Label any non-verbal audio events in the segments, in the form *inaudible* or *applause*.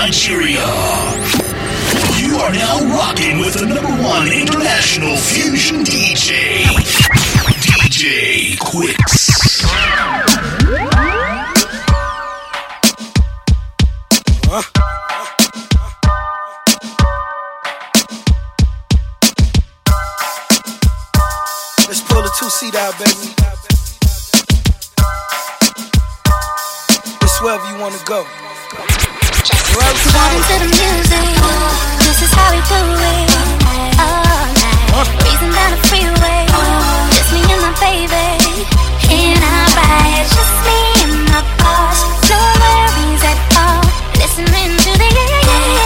Nigeria. You are now rocking with the number one international fusion DJ, DJ Quicks. Let's pull the two seat out, baby. It's wherever you wanna go. Vibing to the music. This is how we do it. All night. Down the freeway. Just me and my baby. In our ride. Just me and my boss. No worries at all. Listening to the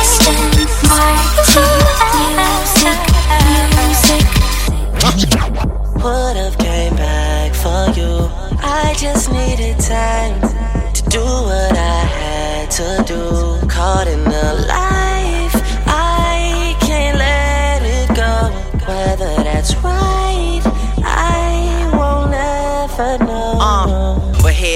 instant Would've came back for you. I just needed time to do. Caught in the life, I can't let it go. Whether that's right, I won't ever know.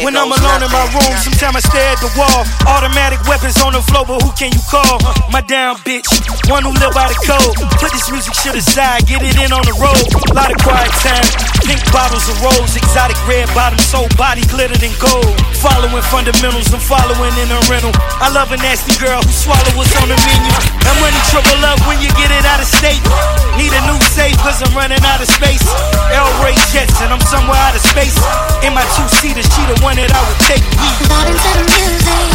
When I'm alone in my room, sometimes I stare at the wall. Automatic weapons on the floor, but who can you call? My down bitch, one who live by the code. Put this music shit aside, get it in on the road. Lot of quiet time, pink bottles of rose, exotic red bottoms, soul body glittered in gold. Following fundamentals, I'm following in a rental. I love a nasty girl who swallow what's on the menu. That money trouble up when you get it out of state. Need a new safe, cause I'm running out of space. L Ray Jets, and I'm somewhere out of space. In my two seater, she the one that I would take. Vibing to the music.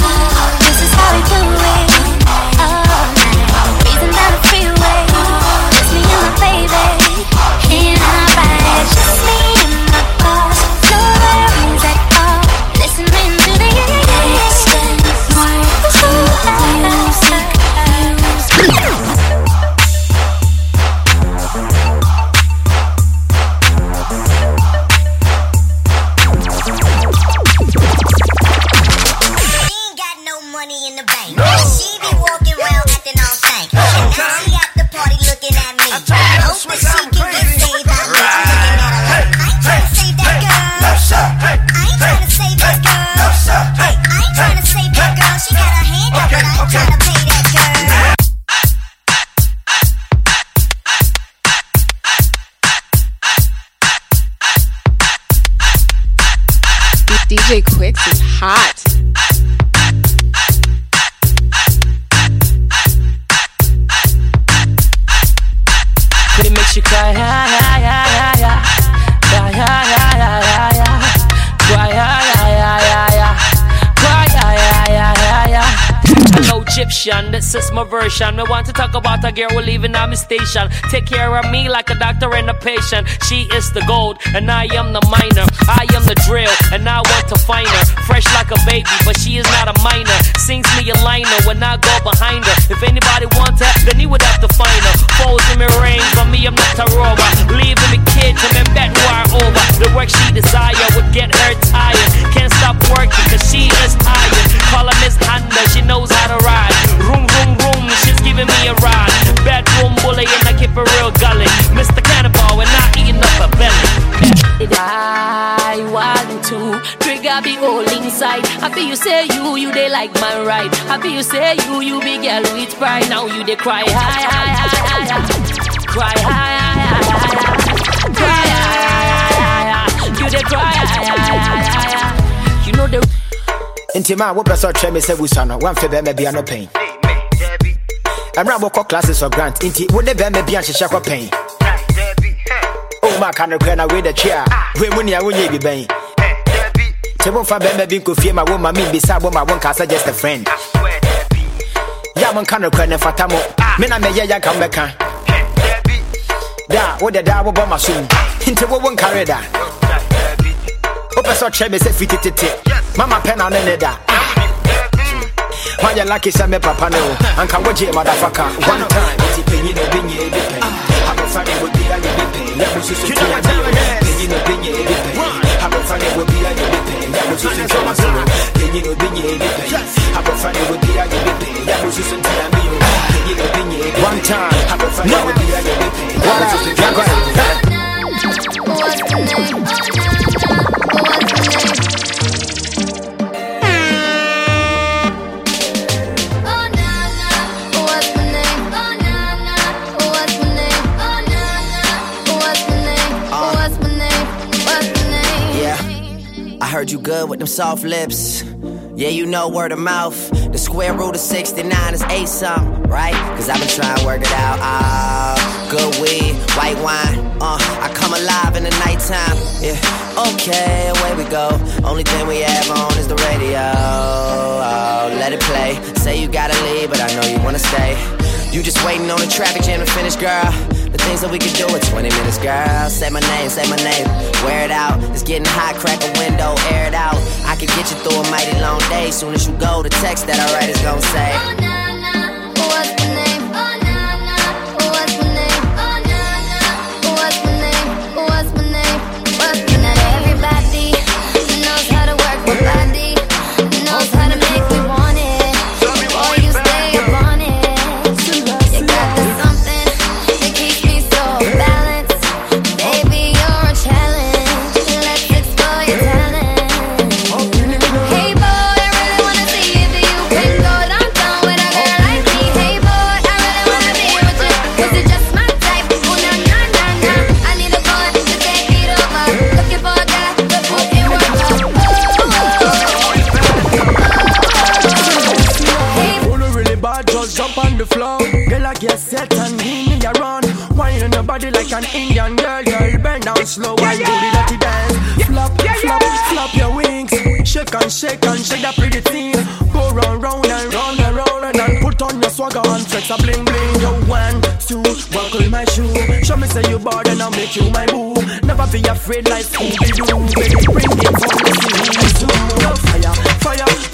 This is how we do it. Oh, the freeway. Me baby. In our ride. Just about a girl who leaving on my station. Take care of me like a doctor and a patient. She is the gold, and I am the miner. I am the drill, and I want to find her. Fresh like a baby, but she is not a minor. Sings me a liner when I go behind her. If anybody wants her, then he would have to find her. Foes in me ring, but me, I'm not a robot. Leaving me kids and then bet who are over. The work she desire would get her trigger be all inside. I feel you say you, you they like my right. I feel you say you, you big girl with pride. Now you they cry high, high, high, high, high. Cry high, high, high, high. Cry high, high, high, high. You they cry high, high, high, high. You know the nti ma wopɛ sɛ ɔkyerɛ me sɛ wusa no woamfɛ bɛrima bia no pɛn ɛmmerɛ a mokɔ classes of grant nti wode bɛrima bi anhyehyɛ kɔ pɛn woma ka no korɛ na wei dɛtwe a wei mu nea wonyɛ bi bɛn nti momfa bɛrima bi nkɔfie ma woma membisa bɔ ma wonka sɛ just a friend. Yɛ a monka no korɛ ne mfata mo. Me na mɛyɛ yɛ nka mbɛka da wode daa wobɔ ma so mu nti wowo nkare da. Wopɛ sɛ ɔkyerɛ me sɛ fi tetete mama pɛ na ne ne da. Wanyɛ lucky sɛ me papa ne o. Anka wogye madafaka one time. Nti panyi na obɛnya ɛbi pɛn abɔfa ne wɔbi ayɛ bi pɛn yɛ mo susu ti ade o panyi na obɛnya ɛbi pɛn abɔfa ne wɔbi ayɛ bi pɛn yɛ mo susu ti ade o panyi na obɛnya ɛbi pɛn abɔfa ne wɔbi ayɛ bi pɛn yɛ mo susu ti ade o panyi na obɛnya ɛbi pɛn one time. Abɔfa ne wɔbi ayɛ bi pɛn yɛ mo susu ti ade o heard you good with them soft lips. Yeah, you know word of mouth. The square root of 69 is 8 something, right? Cause I've been trying to work it out. Ah, good weed, white wine. Uh, I come alive in the nighttime. Yeah, okay, away we go. Only thing we have on is the radio. Oh, let it play. Say you gotta leave, but I know you wanna stay. You just waiting on the traffic jam to finish, girl. The things that we could do in 20 minutes, girl. Say my name, say my name. Wear it out. It's getting hot, crack a window, air it out. I can get you through a mighty long day. Soon as you go, the text that I write is gonna say. Slow and do the dirty dance. Flop, yeah, flop, flop your wings. Shake and shake and shake that pretty thing. Go round, round and round and round and then put on your swagger and flex a bling bling. Yo, one, two, buckle my shoe. Show me say you bored and I'll make you my boo. Never be afraid like Scooby Doo. Baby, bring it from the sea. Yo, fire, fire,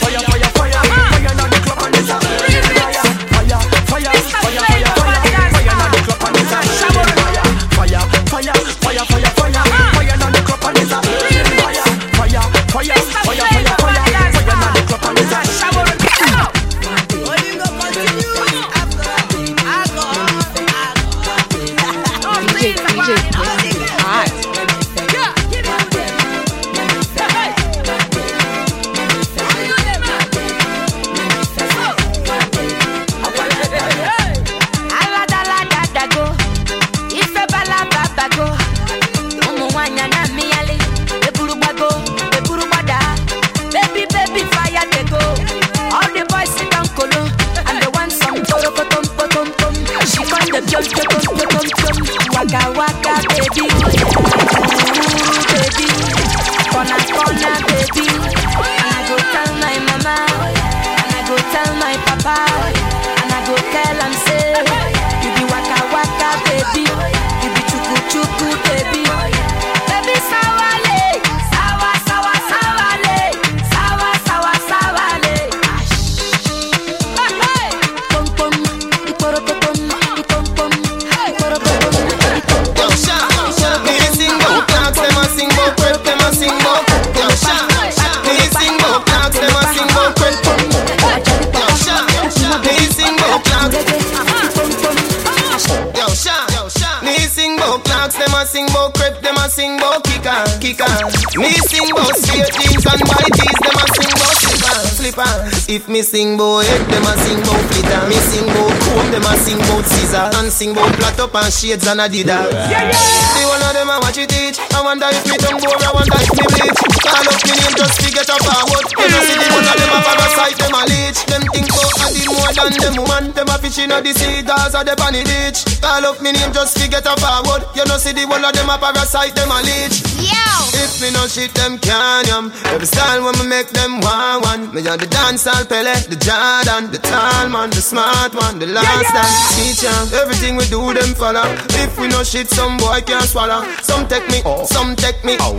slippers. If me sing about head, them a sing about flitter. Me sing about comb, them a sing about scissor, and sing about flat up and shades and Adidas. Yeah, yeah. The one of them a watch it teach. I wonder if me tongue bore, I wonder if me bleach. Call up me name just to get up forward. You know see the one of them a parasite, them a leech. Them think about I did more than them woman. Them a fish in the sea, cause of the bunny ditch. Call up me name just to get up forward. You know see the one of them a parasite, them a leech. Yeah. If me no shit, them can yam. Every style when me make them want one. Me a the dancehall Pele, the Jordan, the tall man, the smart one, the last dance teacher. Everything we do, them follow. If we no shit, some boy can't swallow. Some take me, oh. some take me, oh.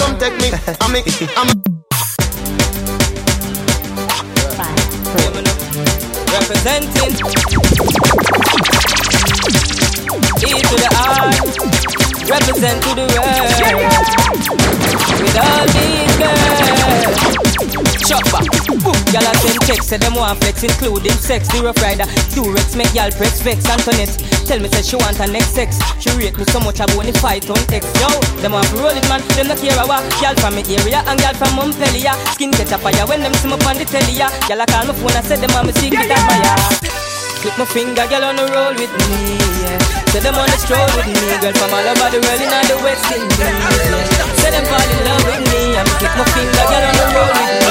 some take me. I mean, I'm. Representing E to the R Represent to the world. With all these girls. Chopper Y'all a send text, say them want flex Including sex, the rough rider Durex, make y'all press vex Antoinette, tell me say she want her next sex. She rate me so much I want fight on X. Yo, them want to roll it man. Them not care about Y'all from me area and y'all from Montpellier. Skin catch a fire when them see me on the telly ya Y'all call my phone and say them want me secret admirer Click my finger, girl on the roll with me, yeah. Say them on the stroll with me, girl from all over the world in all the West Indies, yeah. Say them fall in love with me, I'm click my finger,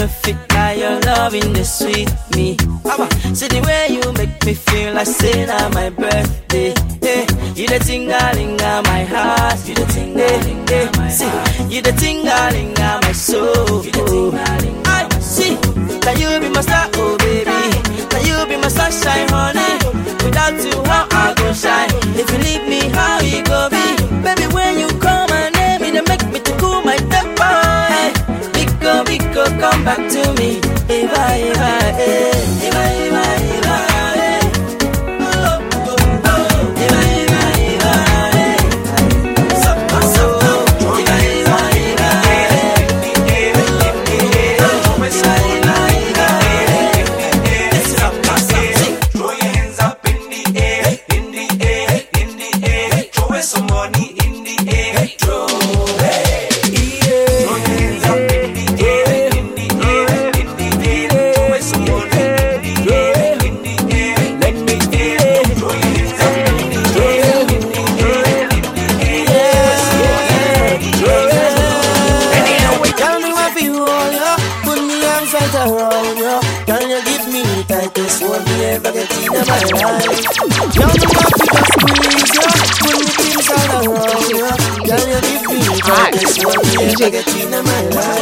benefit now your loving is sweet me. See the way you make me feel, I say now my birthday. Hey, you the tingling my heart, you the tingling my eh, eh, heart, you the tingling my soul. llegue china mala.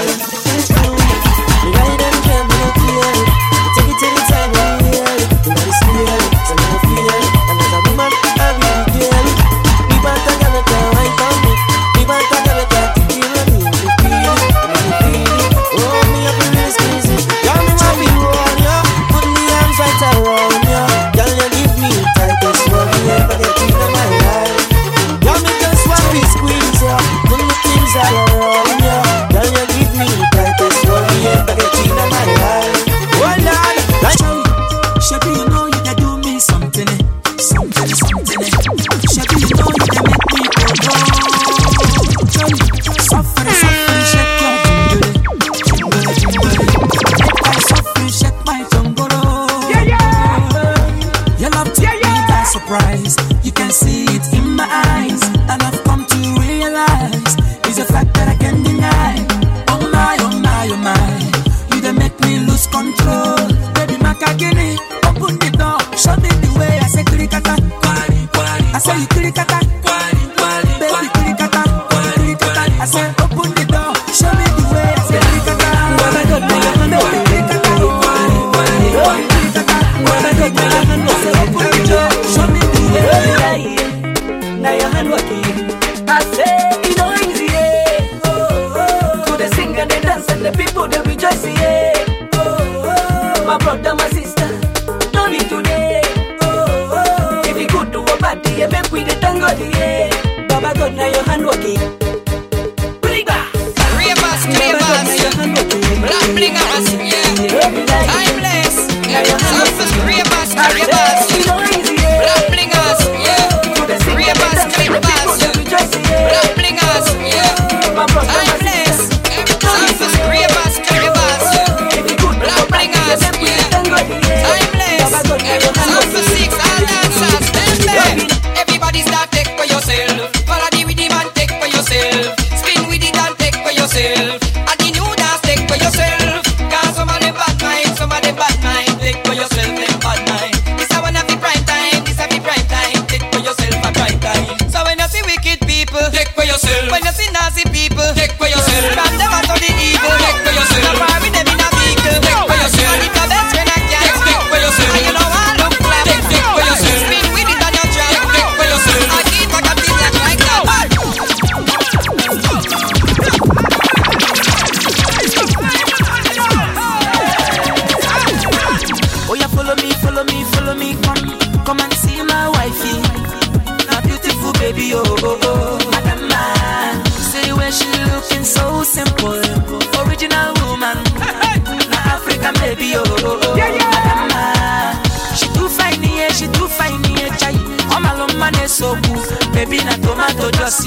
na tomato just.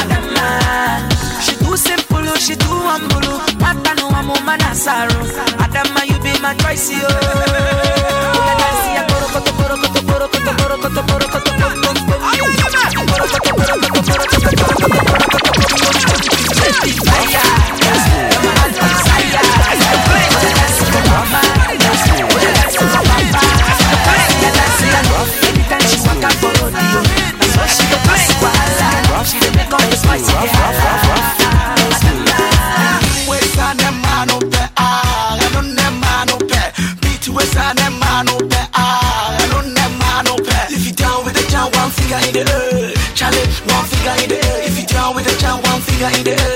Adama, she too simple, she too humble. Mata no amo manasaru. Adama, you be my choice you. Koro koto koro koto koro koto koro koto. rough, rough, rough, rough. Wesane mano mano mano. If you down with the jam, one finger in the air. One finger in the air. If you down with the one finger in the air.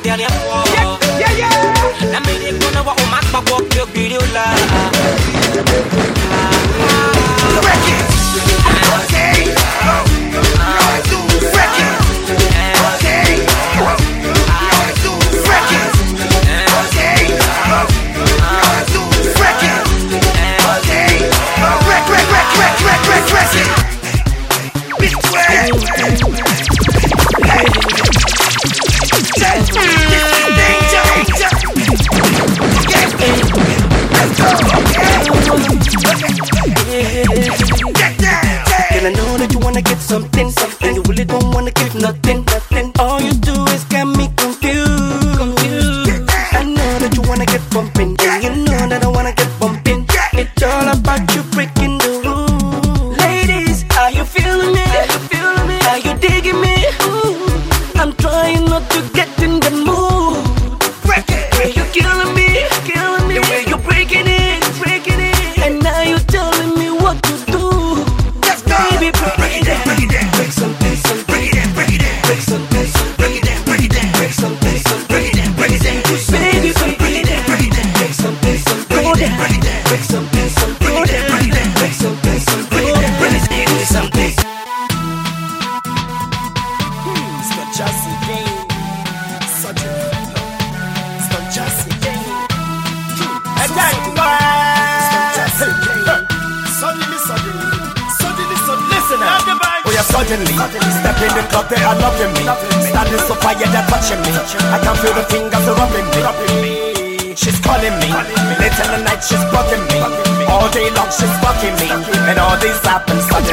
爹爹。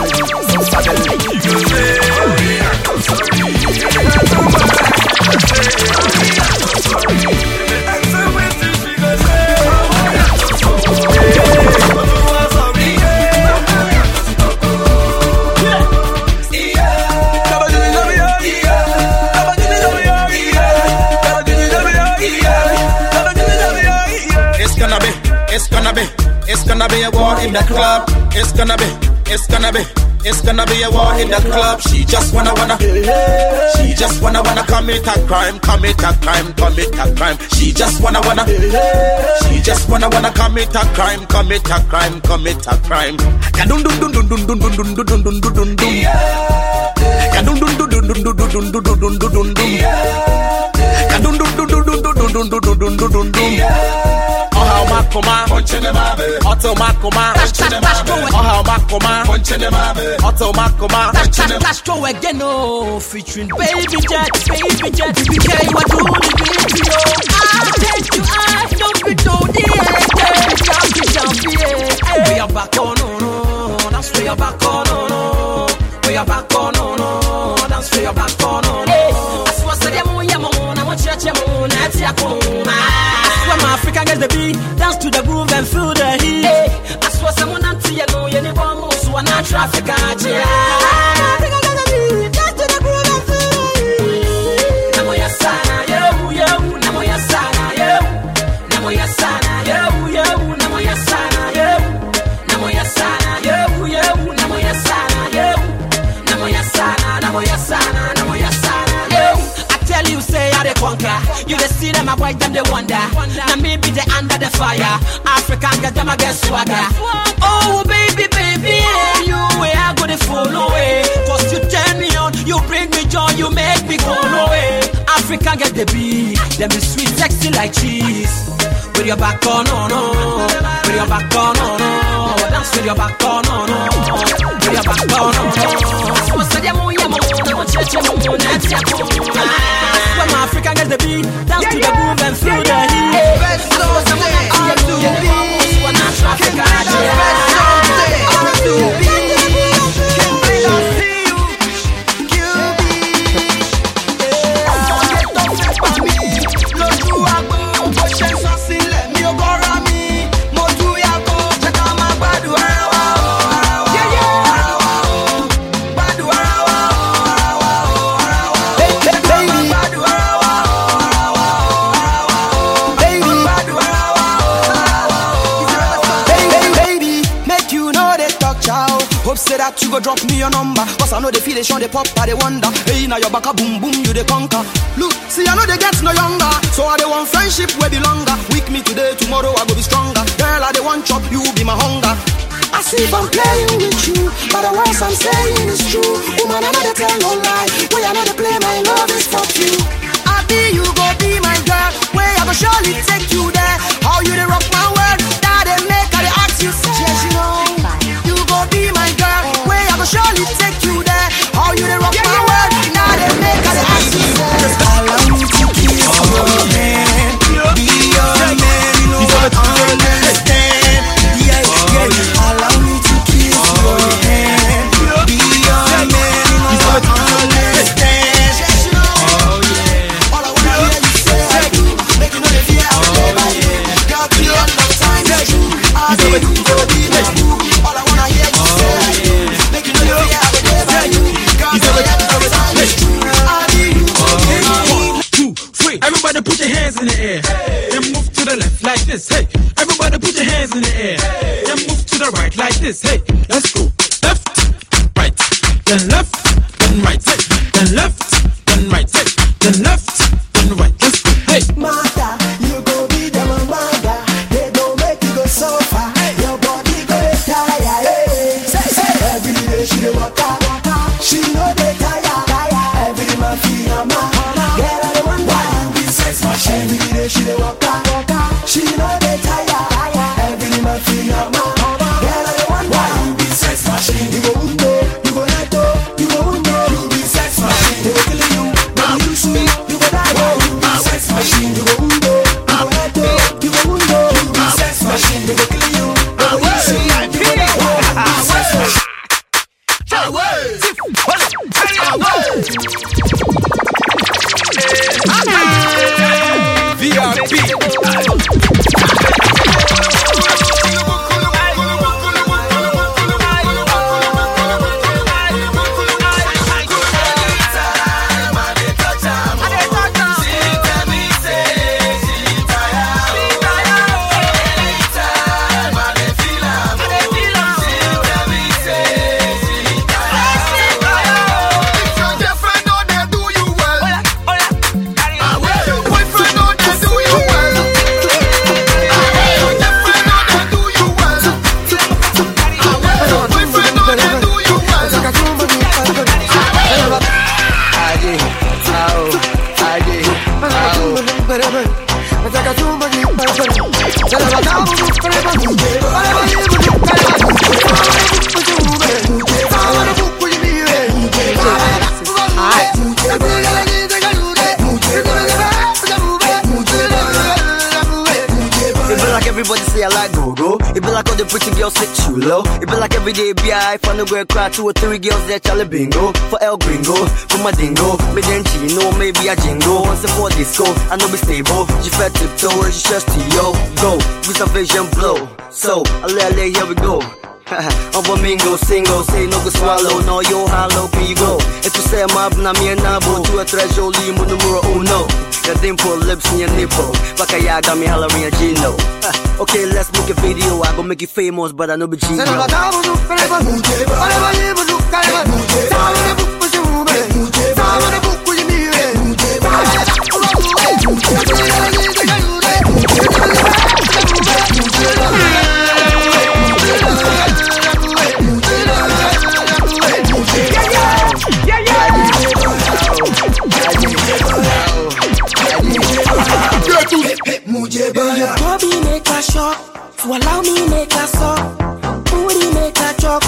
Bye. It's gonna be a war in the club. It's gonna be, it's gonna be, it's gonna be a war in the club. She just wanna wanna, she just wanna wanna commit a crime, commit a crime, commit a crime. She just wanna wanna, she just wanna wanna commit a crime, commit a crime, commit a crime. Ya dun dun dun dun dun dun dun dun dun dun dun dun dun. Ya dun dun dun dun dun dun dun dun dun dun dun dun. Ya dun dun dun dun dun dun dun dun dun dun dun dun makoma ponche de mabe. Auto makoma ponche de mabe oh makoma ponche de mabe. Auto makoma ponche de cash go again oh featuring baby jet baby jet. We carry what do the video i take you i don't be told the end jump jump yeah we are back on no no. That's we are back on no no. We are back on no no. That's we are back on no. No aswa sadiamu yamu na mo chira chemu na tiaku na my African girls, the beat, dance to the groove and feel the heat. I swear, someone, to you, know, you need one not traffic, I You the see them, I white them, they wonder. Now me be the under the fire. African girl, them I get swagger. Oh, baby, baby, yeah, you way I go to follow away. Cause you turn me on, you bring me joy, you make me go away. African get the beat, them be sweet, sexy like cheese. With your back on, no, no. With your back on, no, no. Dance with your back on, no, no. With your back on, no, no. So say them, oh, yeah, mo, no, che, che, mo, your cool. When my African get the beat, dance to the groove and feel the heat. Best song, I'm to be. When Africa, Baby, that you go drop me your number. Cause I know they feel they show they pop, I they wonder. Hey, now your back a boom boom, you they conquer. Look, see, I know they get no younger. So I they want friendship where be longer. Weak me today, tomorrow I go be stronger. Girl, I they want chop, you be my hunger. I see if I'm playing with you, but the words I'm saying is true. Woman, I know they tell no lie. Way I know they play my love is for you. I be you go be my girl. Way I go surely take you there. How you they rock my world? That they make I they ask you. Yes, you know. You go be surely take you there. How you they like go-go It be like all the pretty girls sit too low. It be like every day BI from the girl cry two or three girls there Charlie Bingo for El Gringo for my dingo. Me then know maybe a jingo once for disco. I know be stable. She fat tiptoe, she just to yo go. With some vision blow. So I lay lay here we go. *laughs* I'm a mingo, single, say no go swallow, no yo hollow, can you go? If you say I'm up, na mi enabo, tu a treasure, limo numero uno. Your dimple lips and your nipple, bakayaga mi hollering a Gino. *laughs* Okay, let's make a video, I go make you famous, but I know be Gino. Your body make a shock, so allow me make a suck. Booty make a chop,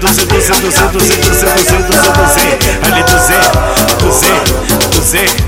doze, doze, do doze, do doze, do doze, ali doze, do doze.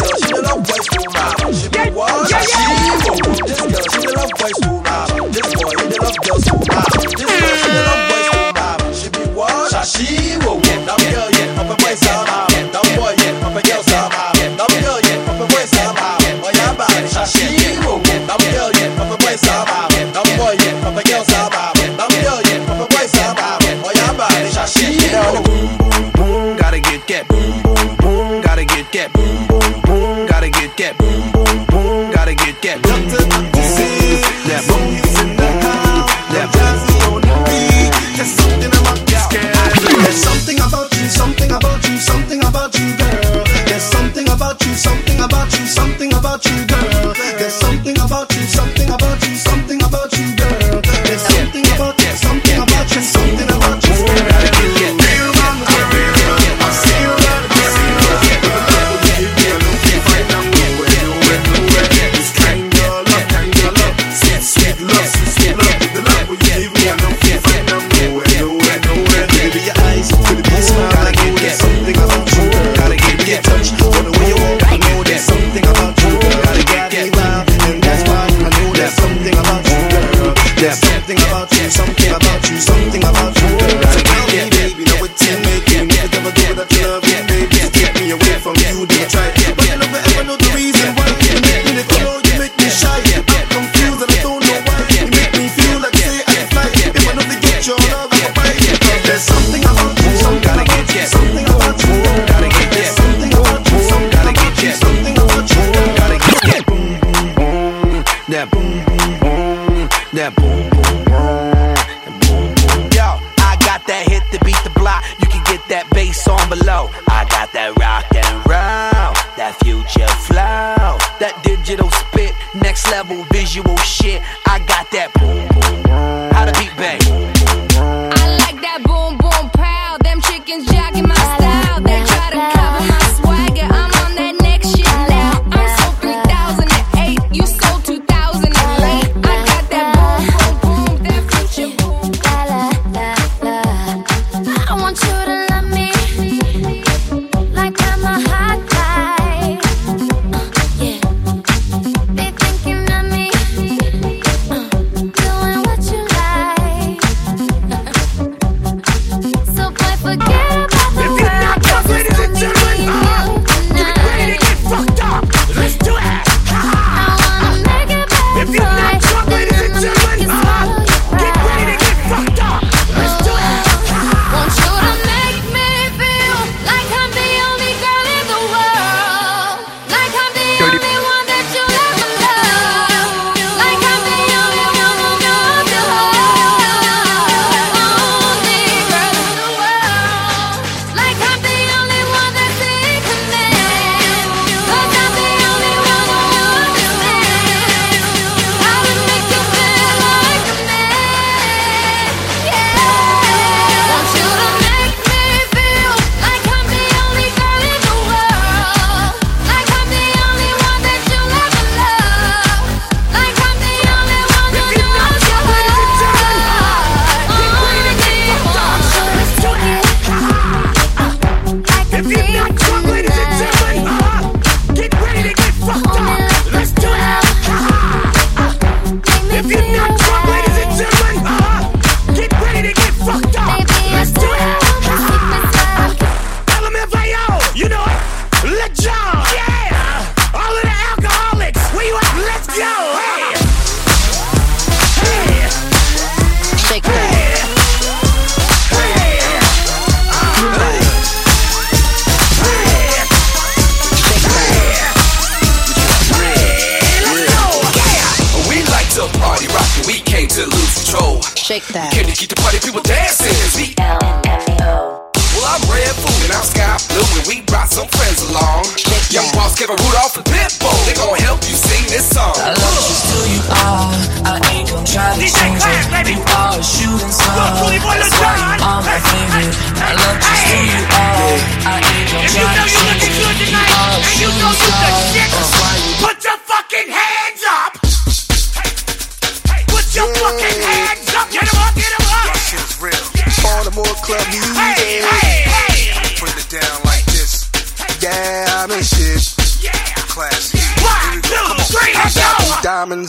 Kevin Rudolph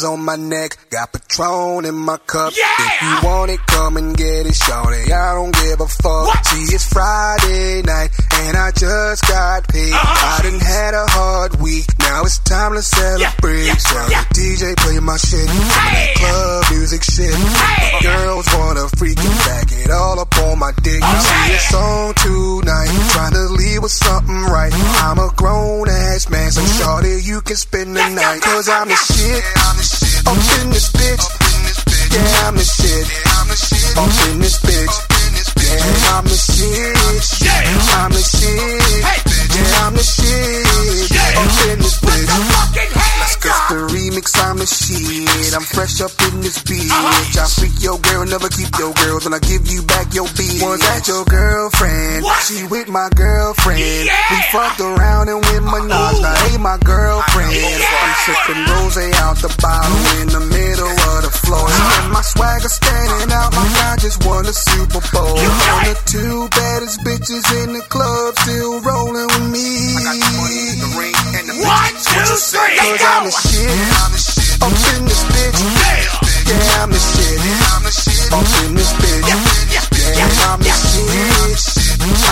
diamonds on my neck, got Patron in my cup. Yeah. If you want it, come and get it, shorty. I don't give a fuck. See, it's Friday night, and I just got paid. Uh-huh. I done had a hard week, now it's time to celebrate. So the DJ play my shit, that club music shit. My girls wanna freaking back it all up on my dick. See, it's on tonight, trying to leave with something right. I'm a grown ass man, so shorty, you can spend the night. Cause I'm the shit. Up in this bitch. Yeah, I'm the shit. Up in this bitch. Yeah, I'm the shit. I'm the shit. Yeah, I'm the shit. Up in this bitch. Let's. The remix, I'm the shit. I'm fresh up in this bitch. I freak your girl, never keep your girls. When I give you back your beat. Was that your girlfriend? She with my girlfriend. We fucked around and with Minaj. Now, hey, my girlfriend. Oh, I'm sipping rose out the bottle in the middle of the floor. And my swagger standing out like I just won a Super Bowl. And the two baddest bitches in the club still rolling with me. I got the money, the ring, and the One, two, three, Cause go! I'm the shit. Up in this bitch. Yeah, I'm the shit. Up in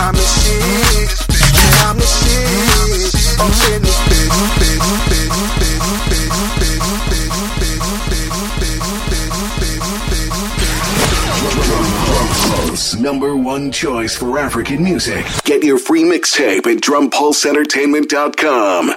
I'm the shit. I'm the shit. Bitch, bitch, Pulse, number one choice for African music. Get your free mixtape at drumpulseentertainment.com.